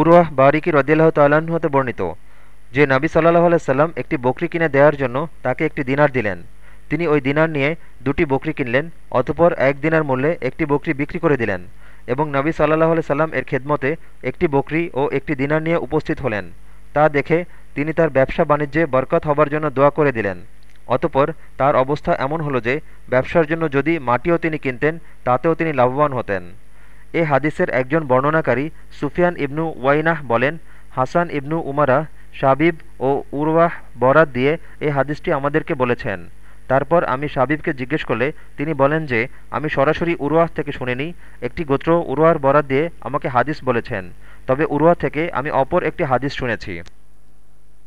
উরওয়াহ বারিকি রদিল্লাহ তাল্লাহ্ন হতে বর্ণিত, যে নাবি সাল্লাহ আলাইসাল্লাম একটি বকরি কিনে দেওয়ার জন্য তাকে একটি দিনার দিলেন। তিনি ওই দিনার নিয়ে দুটি বকরি কিনলেন, অতপর এক দিনার মূল্যে একটি বকরি বিক্রি করে দিলেন এবং নবী সাল্লাহ সাল্লাম এর খেদমতে একটি বকরি ও একটি দিনার নিয়ে উপস্থিত হলেন। তা দেখে তিনি তার ব্যবসা বাণিজ্যে বরকত হবার জন্য দোয়া করে দিলেন। অতপর তার অবস্থা এমন হলো যে ব্যবসার জন্য যদি মাটিও তিনি কিনতেন, তাতেও তিনি লাভবান হতেন। এ হাদিসের একজন বর্ণনাকারী সুফিয়ান ইবনু ওয়াইনাহ বলেন, হাসান ইবনু উমারা সাবিব ও উরওয়াহ বরাত দিয়ে এ হাদিসটি আমাদেরকে বলেছেন। তারপর আমি সাবিবকে জিজ্ঞেস করলে তিনি বলেন যে, আমি সরাসরি উরওয়াহ থেকে শুনিনি, একটি গোত্র উরওয়ার বরাত দিয়ে আমাকে হাদিস বলেছেন, তবে উরওয়াহ থেকে আমি অপর একটি হাদিস শুনেছি।